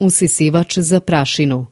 usisivač za prašinu.